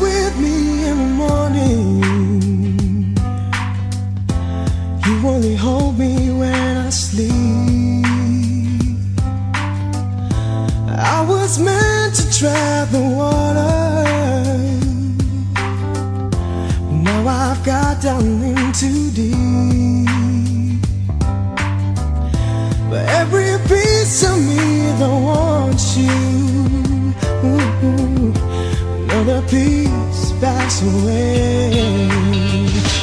with me in the morning. You only hold me when I sleep. I was meant to travel the water. Now I've got down in too deep. Backs away.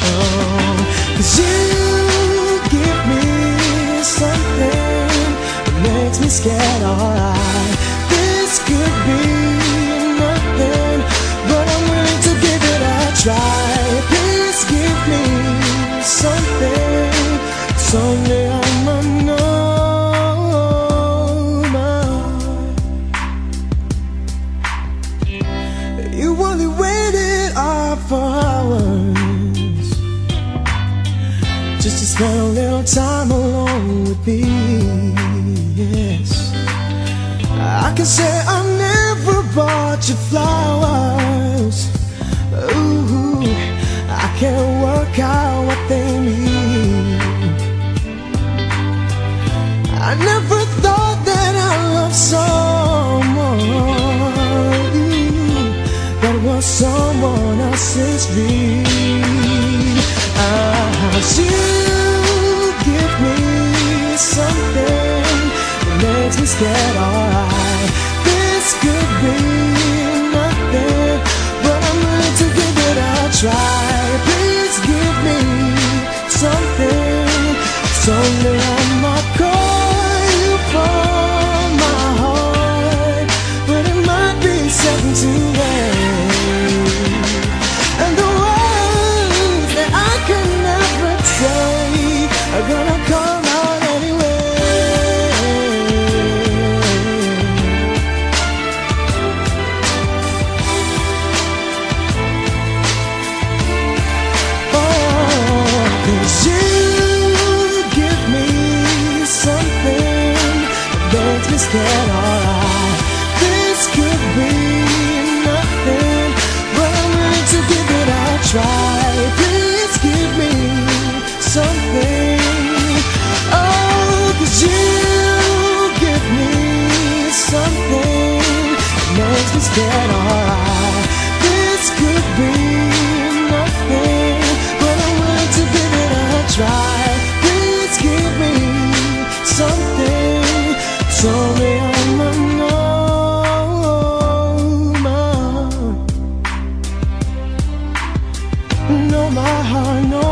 Oh, Cause you give me something that makes me scared, alright. This could be nothing, but I'm willing to give it a try. Please give me something, someday I'ma know You only waited up for hours. Just to spend a little time alone with me Yes. I can say I never bought you flowers me scared. Alright, this could be nothing, but I'm willing to give it a try. Please give me something, someday I might call you from my heart, but it might be second to rain. And the words that I can never say are gonna come makes heart, my